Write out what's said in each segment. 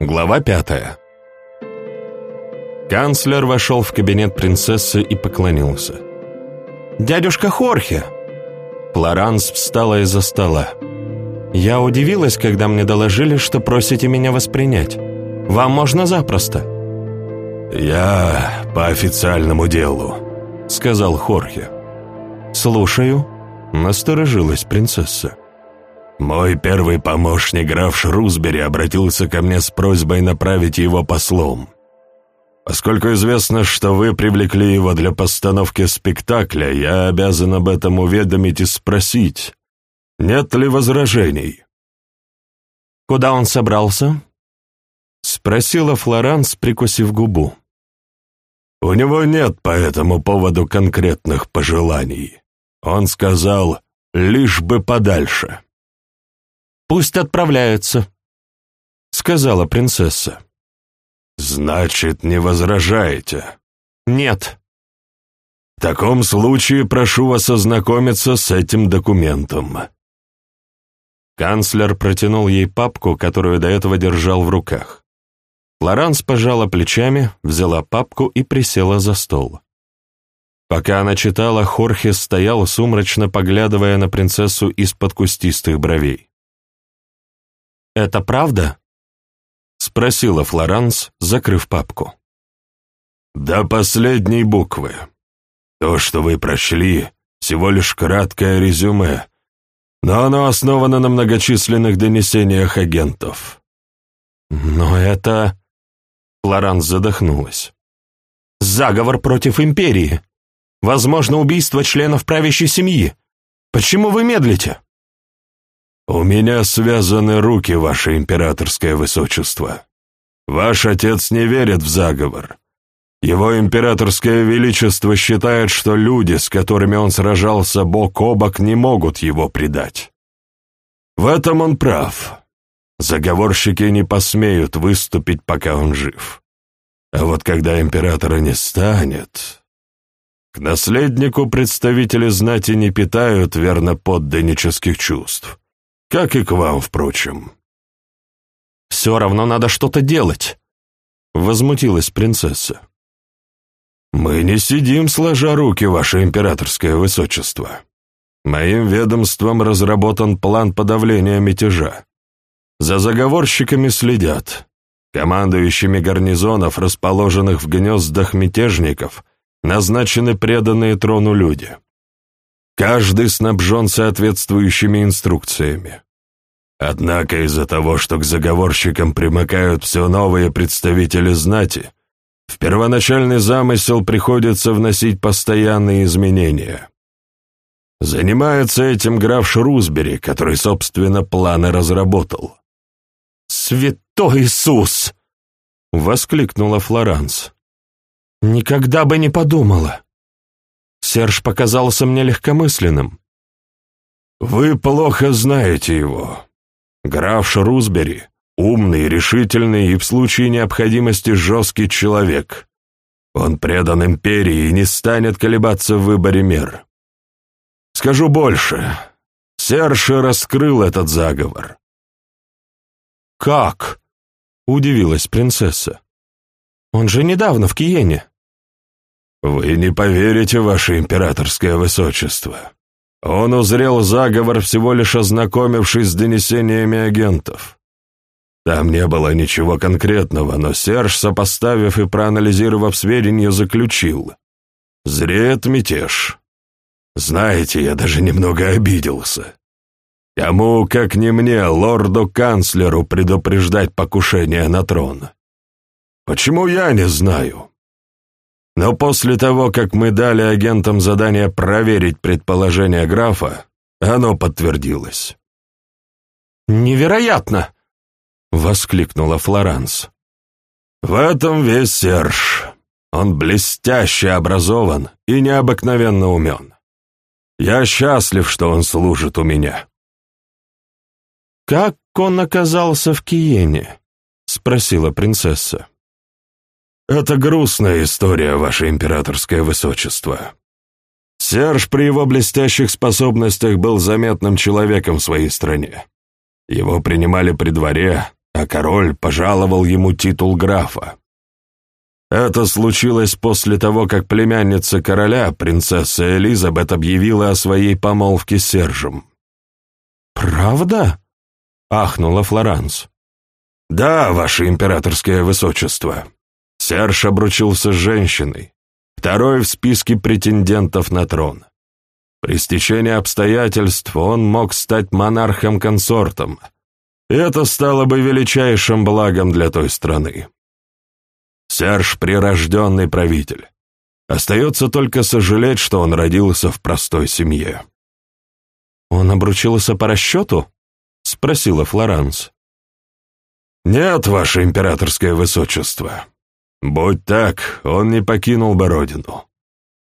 Глава пятая. Канцлер вошел в кабинет принцессы и поклонился. «Дядюшка Хорхе!» Флоранс встала из-за стола. «Я удивилась, когда мне доложили, что просите меня воспринять. Вам можно запросто». «Я по официальному делу», — сказал Хорхе. «Слушаю», — насторожилась принцесса. Мой первый помощник, граф Шрусбери, обратился ко мне с просьбой направить его послом. Поскольку известно, что вы привлекли его для постановки спектакля, я обязан об этом уведомить и спросить, нет ли возражений. «Куда он собрался?» — спросила Флоранс, прикусив губу. «У него нет по этому поводу конкретных пожеланий. Он сказал, лишь бы подальше». «Пусть отправляются», — сказала принцесса. «Значит, не возражаете?» «Нет». «В таком случае прошу вас ознакомиться с этим документом». Канцлер протянул ей папку, которую до этого держал в руках. Лоранс пожала плечами, взяла папку и присела за стол. Пока она читала, Хорхе стоял сумрачно, поглядывая на принцессу из-под кустистых бровей. «Это правда?» — спросила Флоранс, закрыв папку. «До последней буквы. То, что вы прочли, всего лишь краткое резюме, но оно основано на многочисленных донесениях агентов». «Но это...» — Флоранс задохнулась. «Заговор против империи. Возможно, убийство членов правящей семьи. Почему вы медлите?» «У меня связаны руки, ваше императорское высочество. Ваш отец не верит в заговор. Его императорское величество считает, что люди, с которыми он сражался бок о бок, не могут его предать. В этом он прав. Заговорщики не посмеют выступить, пока он жив. А вот когда императора не станет... К наследнику представители знати не питают верно подданнических чувств. Как и к вам, впрочем. «Все равно надо что-то делать», — возмутилась принцесса. «Мы не сидим, сложа руки, ваше императорское высочество. Моим ведомством разработан план подавления мятежа. За заговорщиками следят. Командующими гарнизонов, расположенных в гнездах мятежников, назначены преданные трону люди. Каждый снабжен соответствующими инструкциями. Однако из-за того, что к заговорщикам примыкают все новые представители знати, в первоначальный замысел приходится вносить постоянные изменения. Занимается этим граф Шрусбери, который, собственно, планы разработал. «Святой Иисус!» — воскликнула Флоранс. «Никогда бы не подумала. Серж показался мне легкомысленным. «Вы плохо знаете его. Граф Шрусбери — умный, решительный и в случае необходимости жесткий человек. Он предан империи и не станет колебаться в выборе мер. Скажу больше. Серж раскрыл этот заговор». «Как?» — удивилась принцесса. «Он же недавно в Киене». «Вы не поверите, ваше императорское высочество. Он узрел заговор, всего лишь ознакомившись с донесениями агентов. Там не было ничего конкретного, но Серж, сопоставив и проанализировав сведения, заключил. Зреет мятеж. Знаете, я даже немного обиделся. Кому, как не мне, лорду-канцлеру, предупреждать покушение на трон? Почему я не знаю?» Но после того, как мы дали агентам задание проверить предположение графа, оно подтвердилось. «Невероятно!» — воскликнула Флоранс. «В этом весь Серж. Он блестяще образован и необыкновенно умен. Я счастлив, что он служит у меня». «Как он оказался в Киене?» — спросила принцесса. «Это грустная история, ваше императорское высочество. Серж при его блестящих способностях был заметным человеком в своей стране. Его принимали при дворе, а король пожаловал ему титул графа. Это случилось после того, как племянница короля, принцесса Элизабет, объявила о своей помолвке с Сержем. «Правда?» — ахнула Флоранс. «Да, ваше императорское высочество. Серж обручился с женщиной, второй в списке претендентов на трон. При стечении обстоятельств он мог стать монархом-консортом, это стало бы величайшим благом для той страны. Серж — прирожденный правитель. Остается только сожалеть, что он родился в простой семье. «Он обручился по расчету?» — спросила Флоранс. «Нет, ваше императорское высочество. Будь так, он не покинул бы родину.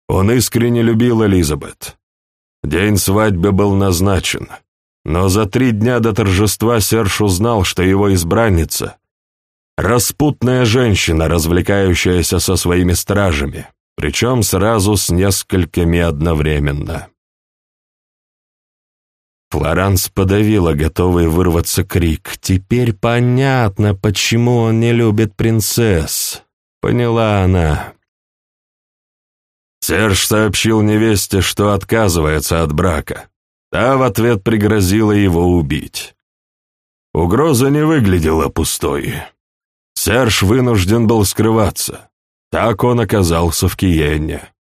Он искренне любил Элизабет. День свадьбы был назначен, но за три дня до торжества Серж узнал, что его избранница Распутная женщина, развлекающаяся со своими стражами, причем сразу с несколькими одновременно. Флоранс подавила готовый вырваться крик. «Теперь понятно, почему он не любит принцесс», — поняла она. Серж сообщил невесте, что отказывается от брака. Та в ответ пригрозила его убить. Угроза не выглядела пустой. Серж вынужден был скрываться. Так он оказался в Киене.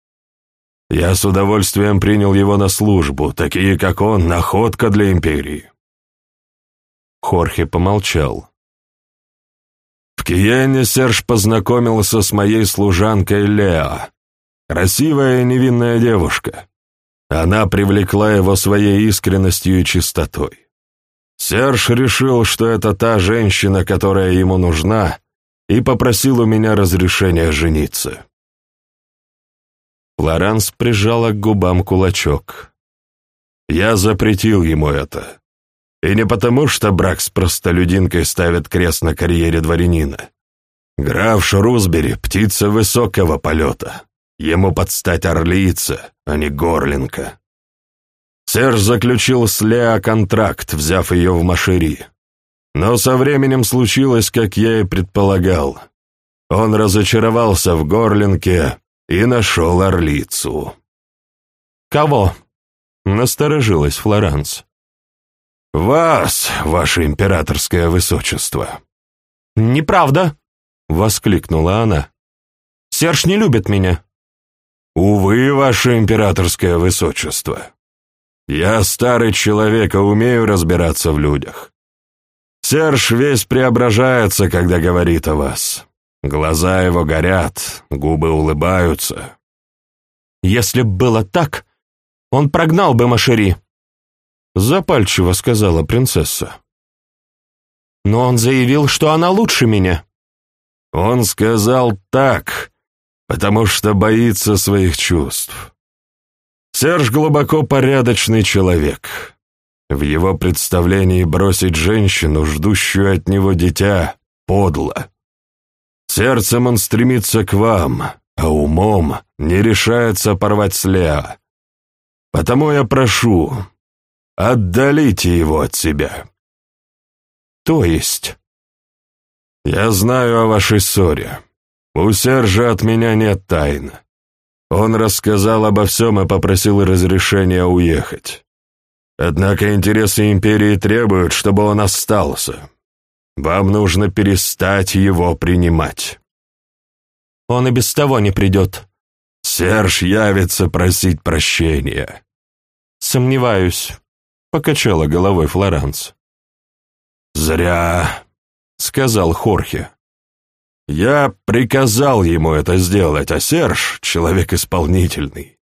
Я с удовольствием принял его на службу, такие как он, находка для империи. Хорхе помолчал. В Киене Серж познакомился с моей служанкой Леа. Красивая и невинная девушка. Она привлекла его своей искренностью и чистотой. Серж решил, что это та женщина, которая ему нужна, и попросил у меня разрешения жениться. Флоранс прижала к губам кулачок. Я запретил ему это. И не потому, что брак с простолюдинкой ставит крест на карьере дворянина. Граф Шрусбери — птица высокого полета. Ему подстать орлица, а не горлинка. Серж заключил с Леа контракт, взяв ее в Машери. Но со временем случилось, как я и предполагал. Он разочаровался в горлинке и нашел орлицу. «Кого?» — насторожилась Флоранс. «Вас, ваше императорское высочество». «Неправда!» — воскликнула она. «Серж не любит меня». «Увы, ваше императорское высочество. Я старый человек и умею разбираться в людях. Серж весь преображается, когда говорит о вас. Глаза его горят, губы улыбаются. Если б было так, он прогнал бы Машери, запальчиво сказала принцесса. Но он заявил, что она лучше меня. Он сказал так, потому что боится своих чувств. Серж глубоко порядочный человек. В его представлении бросить женщину, ждущую от него дитя, подло. Сердцем он стремится к вам, а умом не решается порвать с. Потому я прошу, отдалите его от себя. То есть? Я знаю о вашей ссоре. У Сержа от меня нет тайн. Он рассказал обо всем и попросил разрешения уехать. Однако интересы империи требуют, чтобы он остался. Вам нужно перестать его принимать. Он и без того не придет. Серж явится просить прощения. Сомневаюсь, покачала головой Флоранс. Зря, сказал Хорхе. Я приказал ему это сделать, а Серж — человек исполнительный.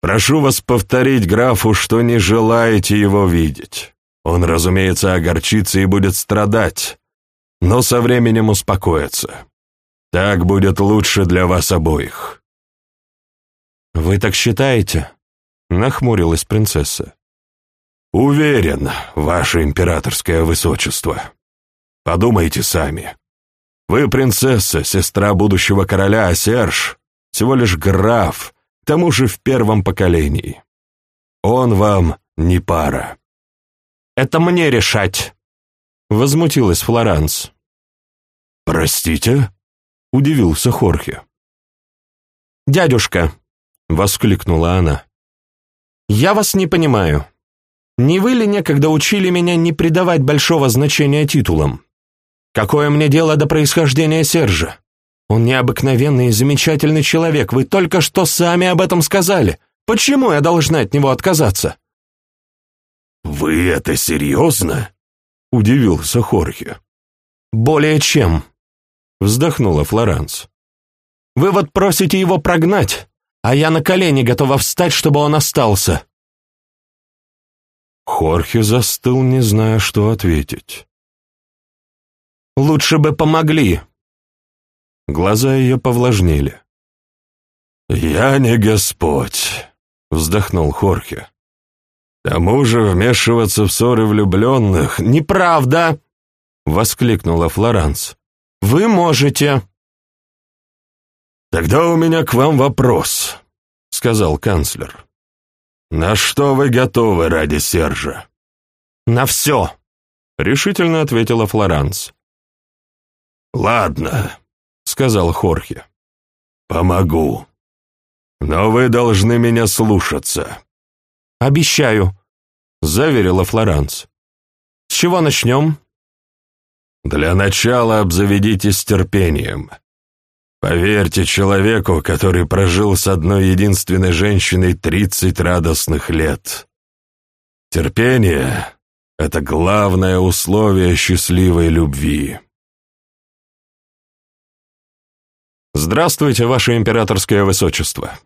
Прошу вас повторить графу, что не желаете его видеть. Он, разумеется, огорчится и будет страдать, но со временем успокоится. Так будет лучше для вас обоих». «Вы так считаете?» — нахмурилась принцесса. «Уверен, ваше императорское высочество. Подумайте сами. Вы принцесса, сестра будущего короля, а Серж — всего лишь граф, к тому же в первом поколении. Он вам не пара. Это мне решать. — возмутилась Флоранс. «Простите?» — удивился Хорхе. «Дядюшка!» — воскликнула она. «Я вас не понимаю. Не вы ли некогда учили меня не придавать большого значения титулам? Какое мне дело до происхождения Сержа? Он необыкновенный и замечательный человек, вы только что сами об этом сказали. Почему я должна от него отказаться?» «Вы это серьезно?» — удивился Хорхе. «Более чем», — вздохнула Флоранс. «Вы вот просите его прогнать, а я на колени готова встать, чтобы он остался». Хорхе застыл, не зная, что ответить. «Лучше бы помогли». Глаза ее повлажнели. «Я не Господь», — вздохнул Хорхе. «К тому же вмешиваться в ссоры влюбленных...» «Неправда!» — воскликнула Флоранс. «Вы можете!» «Тогда у меня к вам вопрос», — сказал канцлер. «На что вы готовы ради Сержа?» «На все», — решительно ответила Флоранс. «Ладно», — сказал Хорхе. «Помогу. Но вы должны меня слушаться». «Обещаю», — заверила Флоранс. «С чего начнем?» «Для начала обзаведитесь терпением. Поверьте человеку, который прожил с одной единственной женщиной тридцать радостных лет. Терпение — это главное условие счастливой любви». «Здравствуйте, ваше императорское высочество!»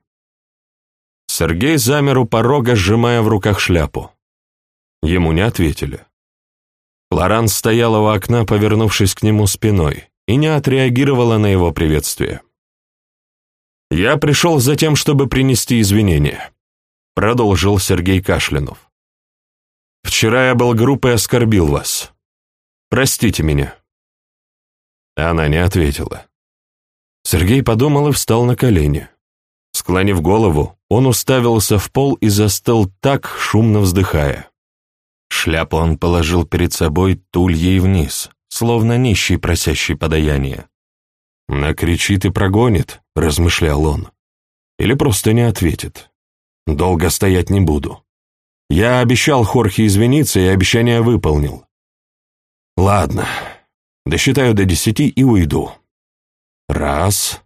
Сергей замер у порога, сжимая в руках шляпу. Ему не ответили. Флоранс стояла у окна, повернувшись к нему спиной, и не отреагировала на его приветствие. «Я пришел за тем, чтобы принести извинения», — продолжил Сергей Кашлянов. «Вчера я был группой и оскорбил вас. Простите меня». Она не ответила. Сергей подумал и встал на колени. Склонив голову, он уставился в пол и застыл так, шумно вздыхая. Шляпу он положил перед собой тульей вниз, словно нищий, просящий подаяние. «Накричит и прогонит», — размышлял он. «Или просто не ответит. Долго стоять не буду. Я обещал Хорхе извиниться, и обещание выполнил. Ладно, досчитаю до десяти и уйду. Раз.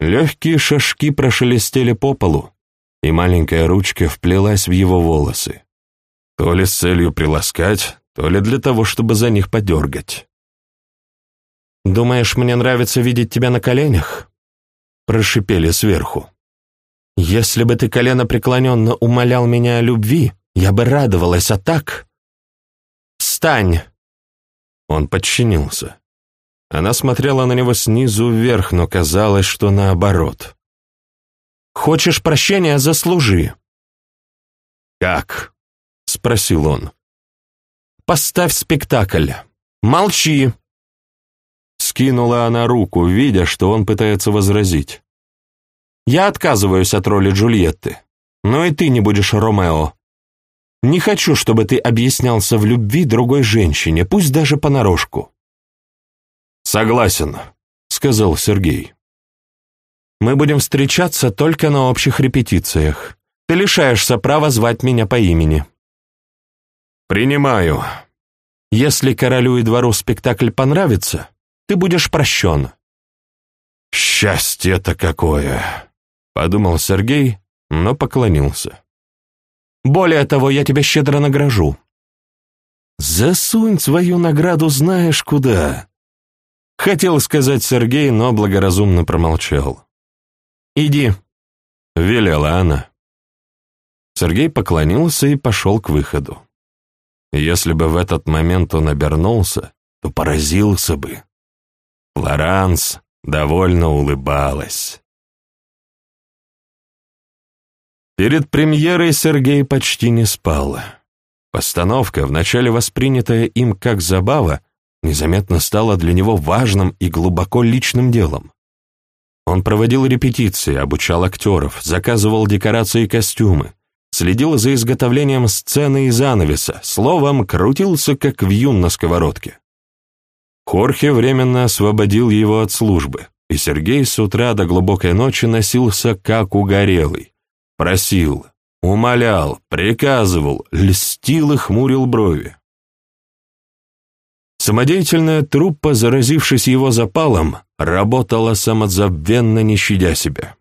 Легкие шажки прошелестели по полу, и маленькая ручка вплелась в его волосы. То ли с целью приласкать, то ли для того, чтобы за них подергать. «Думаешь, мне нравится видеть тебя на коленях?» Прошипели сверху. «Если бы ты колено преклоненно умолял меня о любви, я бы радовалась, а так...» «Встань!» Он подчинился. Она смотрела на него снизу вверх, но казалось, что наоборот. «Хочешь прощения, заслужи». «Как?» — спросил он. «Поставь спектакль. Молчи!» Скинула она руку, видя, что он пытается возразить. «Я отказываюсь от роли Джульетты, но и ты не будешь Ромео. Не хочу, чтобы ты объяснялся в любви другой женщине, пусть даже понарошку. «Согласен», — сказал Сергей. «Мы будем встречаться только на общих репетициях. Ты лишаешься права звать меня по имени». «Принимаю. Если королю и двору спектакль понравится, ты будешь прощен». «Счастье-то какое!» — подумал Сергей, но поклонился. «Более того, я тебя щедро награжу». «Засунь свою награду знаешь куда», Хотел сказать Сергей, но благоразумно промолчал. «Иди», — велела она. Сергей поклонился и пошел к выходу. Если бы в этот момент он обернулся, то поразился бы. Флоранс довольно улыбалась. Перед премьерой Сергей почти не спал. Постановка, вначале воспринятая им как забава, незаметно стало для него важным и глубоко личным делом. Он проводил репетиции, обучал актеров, заказывал декорации и костюмы, следил за изготовлением сцены и занавеса, словом, крутился как вьюн на сковородке. Хорхе временно освободил его от службы, и Сергей с утра до глубокой ночи носился как угорелый. Просил, умолял, приказывал, льстил и хмурил брови. Самодеятельная труппа, заразившись его запалом, работала самозабвенно, не щадя себя.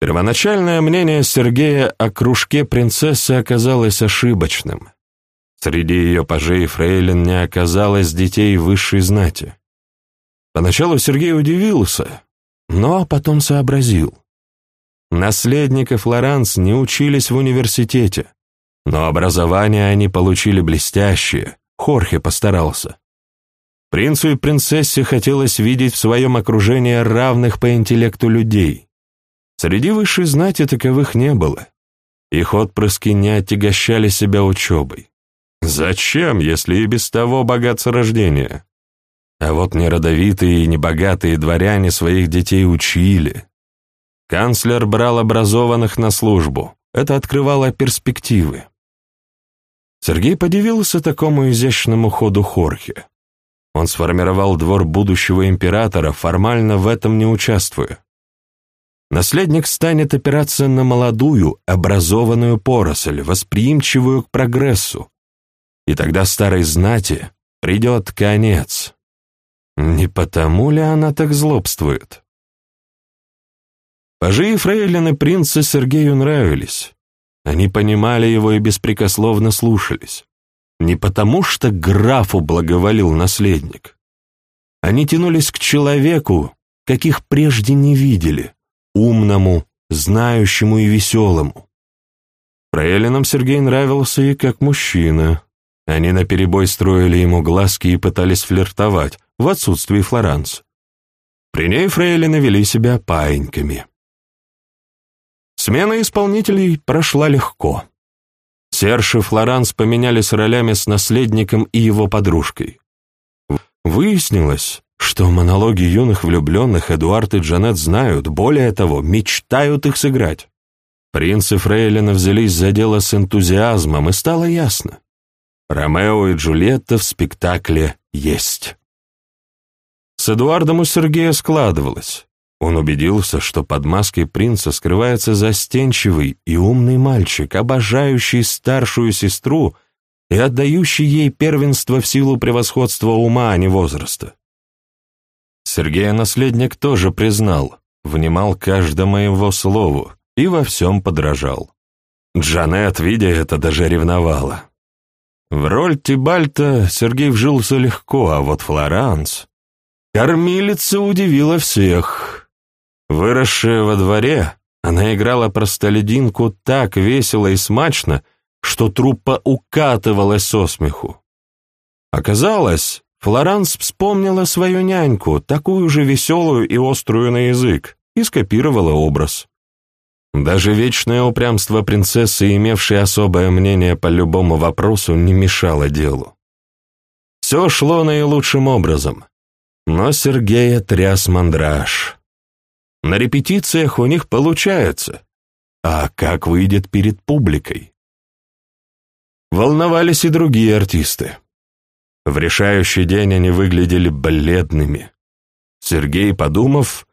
Первоначальное мнение Сергея о кружке принцессы оказалось ошибочным. Среди ее пажей фрейлин не оказалось детей высшей знати. Поначалу Сергей удивился, но потом сообразил. Наследники Флоранс не учились в университете, но образование они получили блестящее, Хорхе постарался. Принцу и принцессе хотелось видеть в своем окружении равных по интеллекту людей. Среди высшей знати таковых не было. Их отпрыски не отягощали себя учебой. Зачем, если и без того богатство рождения? А вот неродовитые и небогатые дворяне своих детей учили. Канцлер брал образованных на службу. Это открывало перспективы. Сергей подивился такому изящному ходу Хорхе. Он сформировал двор будущего императора, формально в этом не участвуя. Наследник станет опираться на молодую, образованную поросль, восприимчивую к прогрессу, и тогда старой знати придет конец. Не потому ли она так злобствует? Пажи и фрейлины принца Сергею нравились. Они понимали его и беспрекословно слушались. Не потому что графу благоволил наследник. Они тянулись к человеку, каких прежде не видели, умному, знающему и веселому. Фрейлинам Сергей нравился и как мужчина, они наперебой строили ему глазки и пытались флиртовать, в отсутствии Флоранс. При ней фрейлины вели себя паиньками. Смена исполнителей прошла легко. Серж и Флоранс поменялись ролями с наследником и его подружкой. Выяснилось, что монологи юных влюбленных Эдуард и Джанет знают, более того, мечтают их сыграть. Принц и Фрейлина взялись за дело с энтузиазмом, и стало ясно. Ромео и Джульетта в спектакле есть. С Эдуардом у Сергея складывалось. Он убедился, что под маской принца скрывается застенчивый и умный мальчик, обожающий старшую сестру и отдающий ей первенство в силу превосходства ума, а не возраста. Сергея наследник тоже признал, внимал каждому его слову и во всем подражал. Джанет, видя это, даже ревновала. В роль Тибальта Сергей вжился легко, а вот Флоранс... Кормилица удивила всех. Выросшая во дворе, она играла простолюдинку так весело и смачно, что труппа укатывалась со смеху. Оказалось, Флоранс вспомнила свою няньку, такую же веселую и острую на язык, и скопировала образ. Даже вечное упрямство принцессы, имевшей особое мнение по любому вопросу, не мешало делу. Все шло наилучшим образом, но Сергея тряс мандраж. На репетициях у них получается, а как выйдет перед публикой? Волновались и другие артисты. В решающий день они выглядели бледными. Сергей, подумав,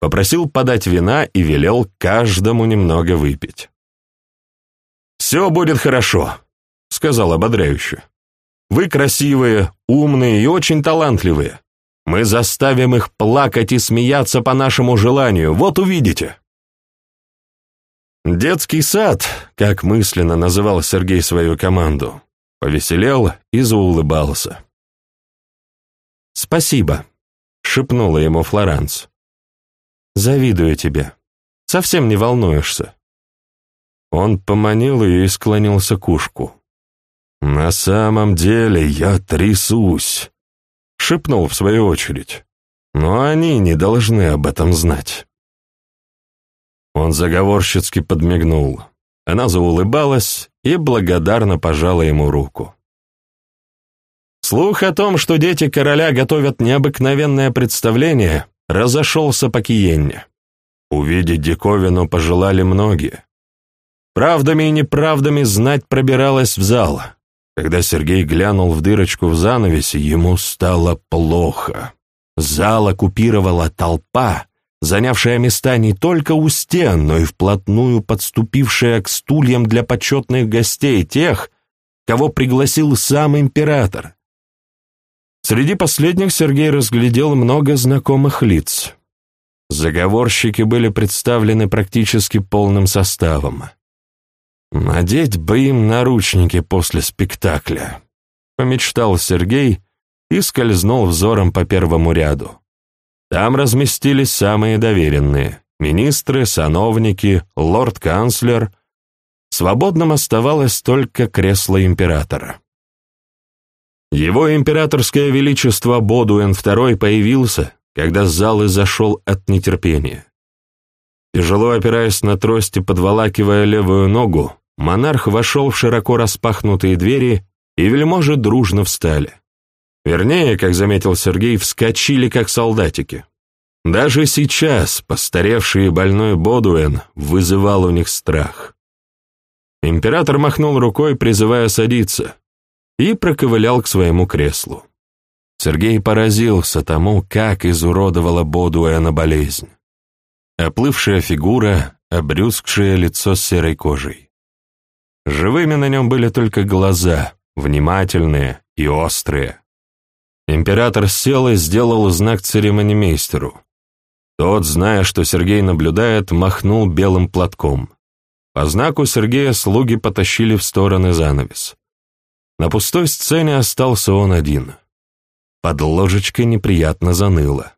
попросил подать вина и велел каждому немного выпить. «Все будет хорошо», — сказал ободряюще. «Вы красивые, умные и очень талантливые. Мы заставим их плакать и смеяться по нашему желанию, вот увидите». Детский сад, как мысленно называл Сергей свою команду, повеселел и заулыбался. «Спасибо», — шепнула ему Флоранс. Завидую тебе. Совсем не волнуешься». Он поманил ее и склонился к ушку. «На самом деле я трясусь», — шепнул в свою очередь. «Но они не должны об этом знать». Он заговорщицки подмигнул. Она заулыбалась и благодарно пожала ему руку. Слух о том, что дети короля готовят необыкновенное представление, разошелся по Киенне. Увидеть диковину пожелали многие. правдами и неправдами знать пробиралась в зал. Когда Сергей глянул в дырочку в занавесе, ему стало плохо. Зал оккупировала толпа, занявшая места не только у стен, но и вплотную подступившая к стульям для почетных гостей, тех, кого пригласил сам император. Среди последних Сергей разглядел много знакомых лиц. Заговорщики были представлены практически полным составом. Надеть бы им наручники после спектакля, помечтал Сергей и скользнул взором по первому ряду. Там разместились самые доверенные — министры, сановники, лорд-канцлер. Свободным оставалось только кресло императора. Его императорское величество Бодуэн II появился, когда зал и зашел от нетерпения. Тяжело опираясь на трости, подволакивая левую ногу, монарх вошел в широко распахнутые двери, и вельможи дружно встали. Вернее, как заметил Сергей, вскочили как солдатики. Даже сейчас постаревший и больной Бодуэн вызывал у них страх. Император махнул рукой, призывая садиться, и проковылял к своему креслу. Сергей поразился тому, как изуродовала Бодуэна болезнь. Оплывшая фигура, обрюзгшее лицо с серой кожей. Живыми на нем были только глаза, внимательные и острые. Император сел и сделал знак церемонимейстеру. Тот, зная, что Сергей наблюдает, махнул белым платком. По знаку Сергея слуги потащили в стороны занавес. На пустой сцене остался он один. Под ложечкой неприятно заныло.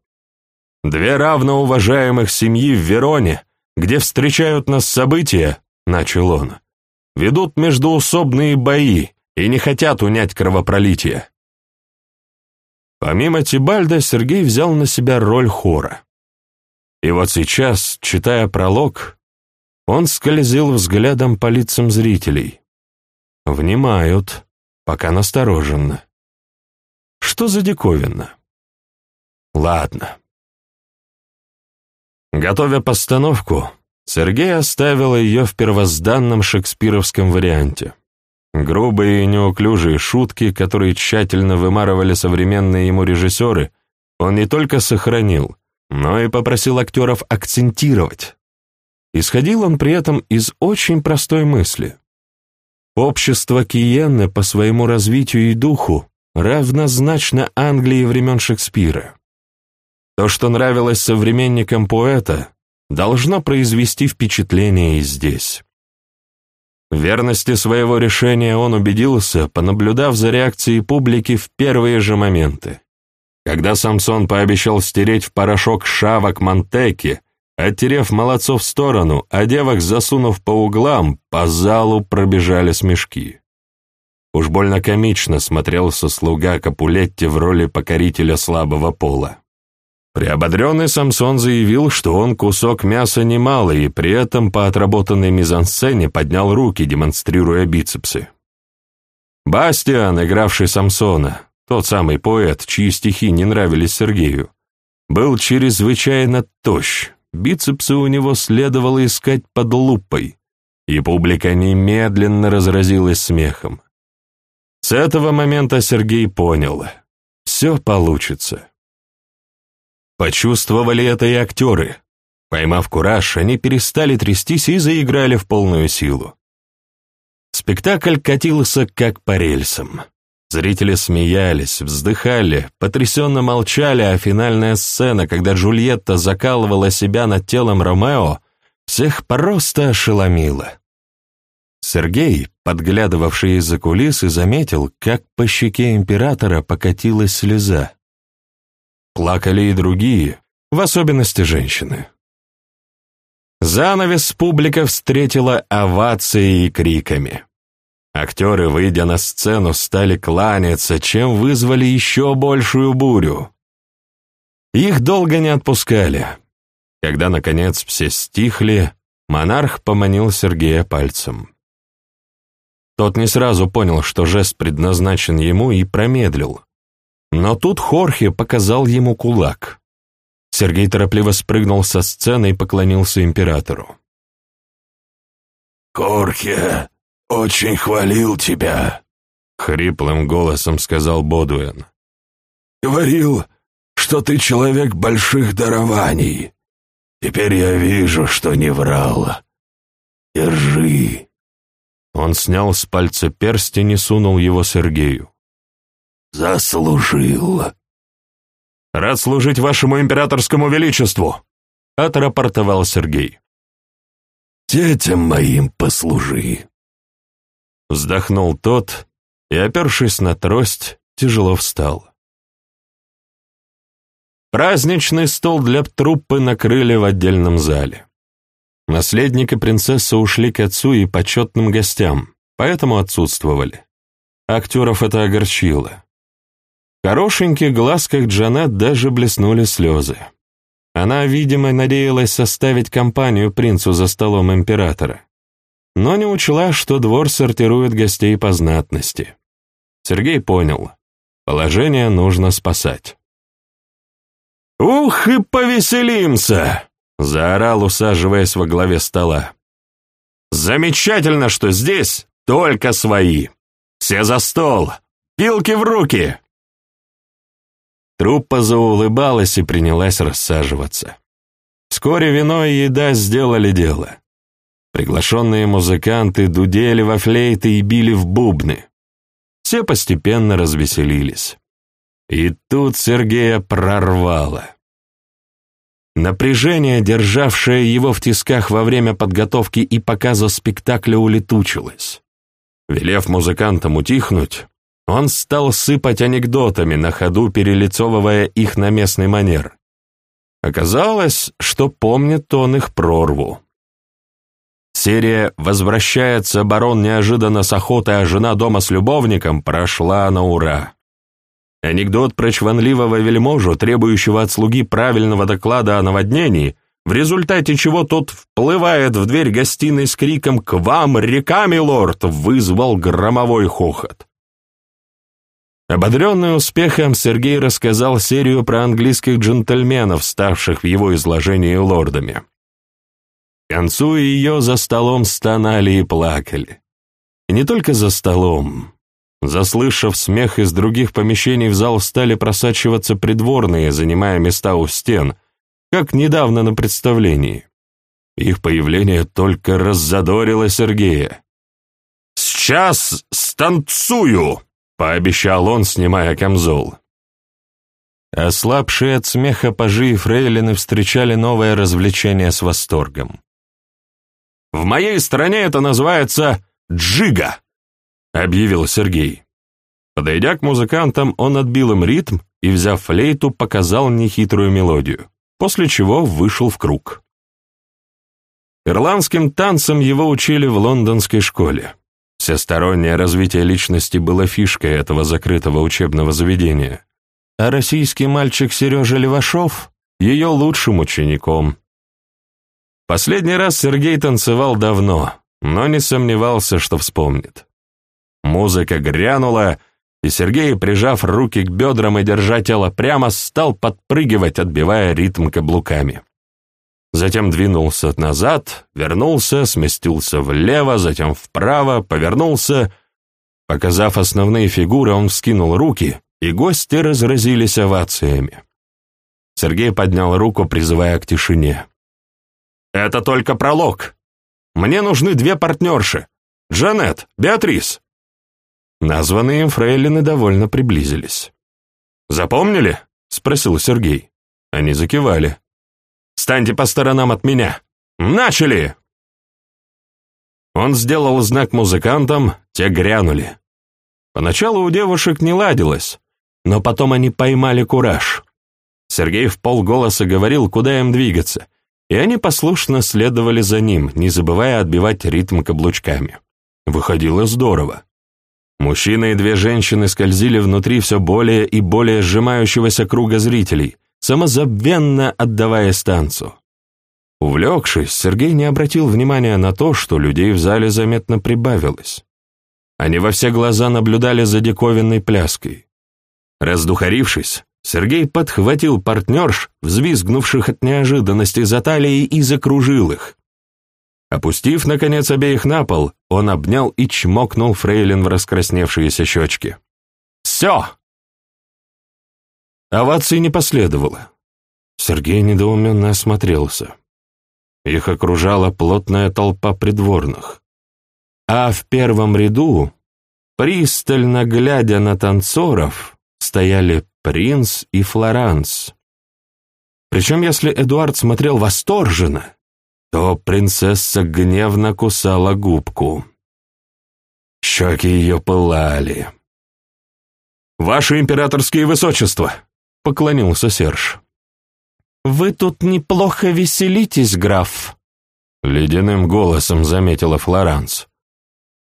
«Две равноуважаемых семьи в Вероне, где встречают нас события», — начал он, — «ведут междуусобные бои и не хотят унять кровопролитие». Помимо Тибальда, Сергей взял на себя роль хора. И вот сейчас, читая пролог, он скользил взглядом по лицам зрителей. Внимают, пока настороженно. Что за диковина? Ладно. Готовя постановку, Сергей оставил ее в первозданном шекспировском варианте. Грубые и неуклюжие шутки, которые тщательно вымарывали современные ему режиссеры, он не только сохранил, но и попросил актеров акцентировать. Исходил он при этом из очень простой мысли. Общество Киенны по своему развитию и духу равнозначно Англии времен Шекспира. То, что нравилось современникам поэта, должно произвести впечатление и здесь. В верности своего решения он убедился, понаблюдав за реакцией публики в первые же моменты. Когда Самсон пообещал стереть в порошок шавок Монтеки, оттерев молодцов в сторону, а девок засунув по углам, по залу пробежали смешки. Уж больно комично смотрелся слуга Капулетти в роли покорителя слабого пола. Приободренный Самсон заявил, что он кусок мяса немалый, и при этом по отработанной мизансцене поднял руки, демонстрируя бицепсы. Бастиан, игравший Самсона, тот самый поэт, чьи стихи не нравились Сергею, был чрезвычайно тощ, бицепсы у него следовало искать под лупой, и публика немедленно разразилась смехом. С этого момента Сергей понял — все получится. Почувствовали это и актеры. Поймав кураж, они перестали трястись и заиграли в полную силу. Спектакль катился как по рельсам. Зрители смеялись, вздыхали, потрясенно молчали, а финальная сцена, когда Джульетта закалывала себя над телом Ромео, всех просто ошеломила. Сергей, подглядывавший из-за кулисы, заметил, как по щеке императора покатилась слеза. Плакали и другие, в особенности женщины. Занавес публика встретила овацией и криками. Актеры, выйдя на сцену, стали кланяться, чем вызвали еще большую бурю. Их долго не отпускали. Когда, наконец, все стихли, монарх поманил Сергея пальцем. Тот не сразу понял, что жест предназначен ему, и промедлил. Но тут Хорхе показал ему кулак. Сергей торопливо спрыгнул со сцены и поклонился императору. «Хорхе очень хвалил тебя», — хриплым голосом сказал Бодуэн. «Говорил, что ты человек больших дарований. Теперь я вижу, что не врал. Держи». Он снял с пальца перстень и сунул его Сергею. «Заслужил». «Рад служить вашему императорскому величеству», — отрапортовал Сергей. «Детям моим послужи». Вздохнул тот и, опершись на трость, тяжело встал. Праздничный стол для труппы накрыли в отдельном зале. Наследник и принцесса ушли к отцу и почетным гостям, поэтому отсутствовали. Актеров это огорчило. Хорошеньких глазках Джанет даже блеснули слезы. Она, видимо, надеялась составить компанию принцу за столом императора, но не учла, что двор сортирует гостей по знатности. Сергей понял, положение нужно спасать. «Ух и повеселимся!» — заорал, усаживаясь во главе стола. «Замечательно, что здесь только свои! Все за стол! Пилки в руки!» Труппа заулыбалась и принялась рассаживаться. Вскоре вино и еда сделали дело. Приглашенные музыканты дудели во флейты и били в бубны. Все постепенно развеселились. И тут Сергея прорвало. Напряжение, державшее его в тисках во время подготовки и показа спектакля, улетучилось. Велев музыкантам утихнуть, он стал сыпать анекдотами, на ходу перелицовывая их на местный манер. Оказалось, что помнит он их прорву. Серия «Возвращается барон неожиданно с охоты, а жена дома с любовником» прошла на ура. Анекдот про чванливого вельможу, требующего от слуги правильного доклада о наводнении, в результате чего тот вплывает в дверь гостиной с криком «К вам, река, милорд!» вызвал громовой хохот. Ободренный успехом, Сергей рассказал серию про английских джентльменов, ставших в его изложении лордами. К концу ее за столом стонали и плакали. И не только за столом. Заслышав смех из других помещений, в зал стали просачиваться придворные, занимая места у стен, как недавно на представлении. Их появление только раззадорило Сергея. «Сейчас станцую!» — пообещал он, снимая камзол. Ослабшие от смеха пажи и фрейлины встречали новое развлечение с восторгом. «В моей стране это называется джига», — объявил Сергей. Подойдя к музыкантам, он отбил им ритм и, взяв флейту, показал нехитрую мелодию, после чего вышел в круг. Ирландским танцам его учили в лондонской школе. Всестороннее развитие личности было фишкой этого закрытого учебного заведения, а российский мальчик Сережа Левашов — ее лучшим учеником. Последний раз Сергей танцевал давно, но не сомневался, что вспомнит. Музыка грянула, и Сергей, прижав руки к бедрам и держа тело прямо, стал подпрыгивать, отбивая ритм каблуками. Затем двинулся назад, вернулся, сместился влево, затем вправо, повернулся. Показав основные фигуры, он вскинул руки, и гости разразились овациями. Сергей поднял руку, призывая к тишине. «Это только пролог. Мне нужны две партнерши. Джанет, Беатрис». Названные им фрейлины довольно приблизились. «Запомнили?» — спросил Сергей. Они закивали. Станьте по сторонам от меня! Начали!» Он сделал знак музыкантам, те грянули. Поначалу у девушек не ладилось, но потом они поймали кураж. Сергей в полголоса говорил, куда им двигаться, и они послушно следовали за ним, не забывая отбивать ритм каблучками. Выходило здорово. Мужчина и две женщины скользили внутри все более и более сжимающегося круга зрителей, самозабвенно отдавая станцу. Увлекшись, Сергей не обратил внимания на то, что людей в зале заметно прибавилось. Они во все глаза наблюдали за диковинной пляской. Раздухарившись, Сергей подхватил партнерш, взвизгнувших от неожиданности за талией, и закружил их. Опустив, наконец, обеих на пол, он обнял и чмокнул Фрейлин в раскрасневшиеся щечки. «Все!» Овации не последовало. Сергей недоуменно осмотрелся. Их окружала плотная толпа придворных. А в первом ряду, пристально глядя на танцоров, стояли принц и Флоранс. Причем, если Эдуард смотрел восторженно, то принцесса гневно кусала губку. Щеки ее пылали. «Ваше императорские высочества!» — поклонился Серж. «Вы тут неплохо веселитесь, граф», — ледяным голосом заметила Флоранс.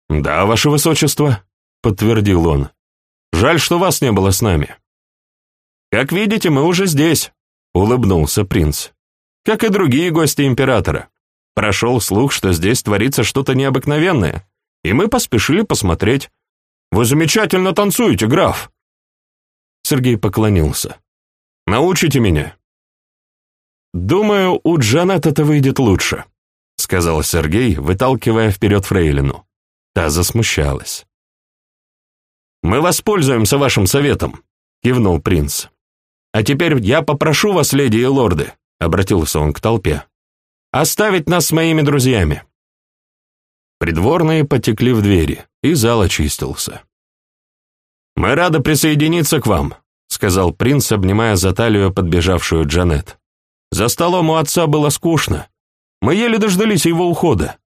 «Да, ваше высочество», — подтвердил он. «Жаль, что вас не было с нами». «Как видите, мы уже здесь», — улыбнулся принц. «Как и другие гости императора. Прошел слух, что здесь творится что-то необыкновенное, и мы поспешили посмотреть. Вы замечательно танцуете, граф!» Сергей поклонился. «Научите меня?» «Думаю, у Джанет это выйдет лучше», — сказал Сергей, выталкивая вперед Фрейлину. Та засмущалась. «Мы воспользуемся вашим советом», — кивнул принц. «А теперь я попрошу вас, леди и лорды», — обратился он к толпе, «оставить нас с моими друзьями». Придворные потекли в двери, и зал очистился. «Мы рады присоединиться к вам», — сказал принц, обнимая за талию подбежавшую Джанет. За столом у отца было скучно. Мы еле дождались его ухода.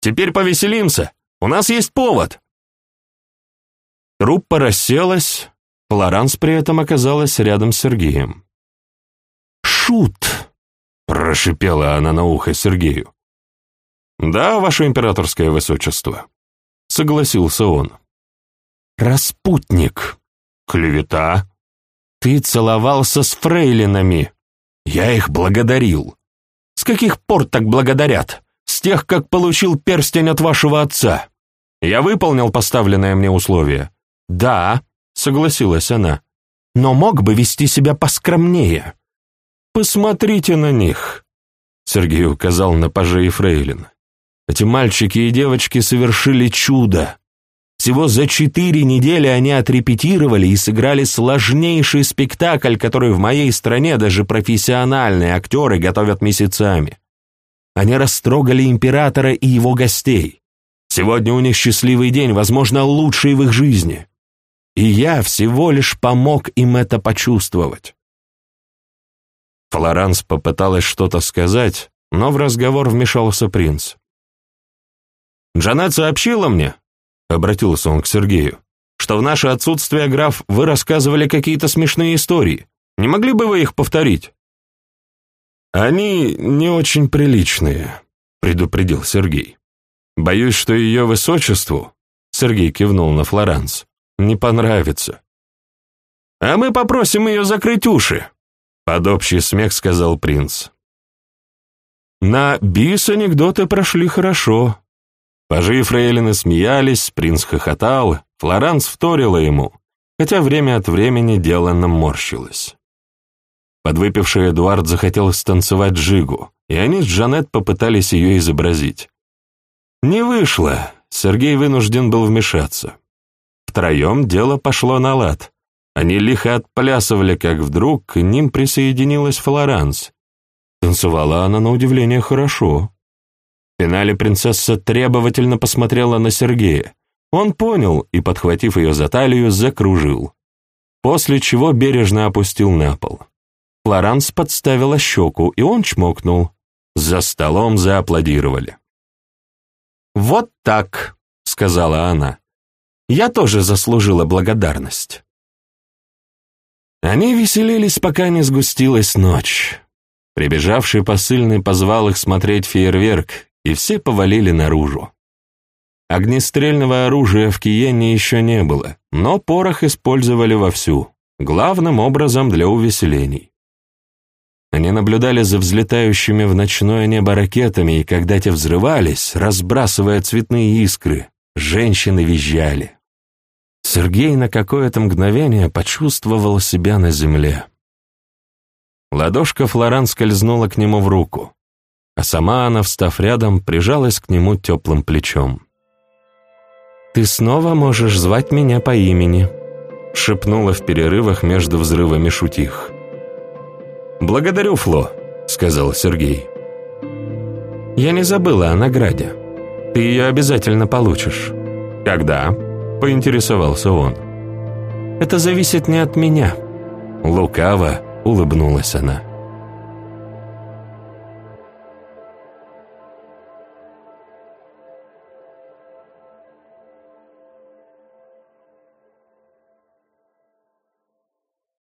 Теперь повеселимся. У нас есть повод. Труппа расселась. Флоранс при этом оказалась рядом с Сергеем. «Шут!» — прошипела она на ухо Сергею. «Да, ваше императорское высочество», — согласился он. «Распутник! Клевета! Ты целовался с фрейлинами!» Я их благодарил. С каких пор так благодарят? С тех, как получил перстень от вашего отца. Я выполнил поставленное мне условие. Да, согласилась она, но мог бы вести себя поскромнее. Посмотрите на них. Сергей указал на пажей Фрейлин. Эти мальчики и девочки совершили чудо. Всего за четыре недели они отрепетировали и сыграли сложнейший спектакль, который в моей стране даже профессиональные актеры готовят месяцами. Они растрогали императора и его гостей. Сегодня у них счастливый день, возможно, лучший в их жизни. И я всего лишь помог им это почувствовать. Флоранс попыталась что-то сказать, но в разговор вмешался принц. «Джанет сообщила мне, обратился он к Сергею, что в наше отсутствие, граф, вы рассказывали какие-то смешные истории. Не могли бы вы их повторить? Они не очень приличные, предупредил Сергей. Боюсь, что ее высочеству, Сергей кивнул на Флоранс, не понравится. А мы попросим ее закрыть уши, под общий смех сказал принц. На бис анекдоты прошли хорошо, Пажи фрейлины смеялись, принц хохотал, Флоранс вторила ему, хотя время от времени деланно морщилась. Подвыпивший Эдуард захотел станцевать джигу, и они с Джанет попытались ее изобразить. Не вышло, Сергей вынужден был вмешаться. Втроем дело пошло на лад. Они лихо отплясывали, как вдруг к ним присоединилась Флоранс. Танцевала она, на удивление, хорошо. В финале принцесса требовательно посмотрела на Сергея. Он понял и, подхватив ее за талию, закружил. После чего бережно опустил на пол. Флоранс подставила щеку, и он чмокнул. За столом зааплодировали. «Вот так», — сказала она. «Я тоже заслужила благодарность». Они веселились, пока не сгустилась ночь. Прибежавший посыльный позвал их смотреть фейерверк, и все повалили наружу. Огнестрельного оружия в Киене еще не было, но порох использовали вовсю, главным образом для увеселений. Они наблюдали за взлетающими в ночное небо ракетами, и когда те взрывались, разбрасывая цветные искры, женщины визжали. Сергей на какое-то мгновение почувствовал себя на земле. Ладошка Флоран скользнула к нему в руку. А сама она, встав рядом, прижалась к нему теплым плечом. «Ты снова можешь звать меня по имени», — шепнула в перерывах между взрывами шутих. «Благодарю, Фло», — сказал Сергей. «Я не забыла о награде. Ты ее обязательно получишь». «Когда?» — поинтересовался он. «Это зависит не от меня». Лукаво улыбнулась она.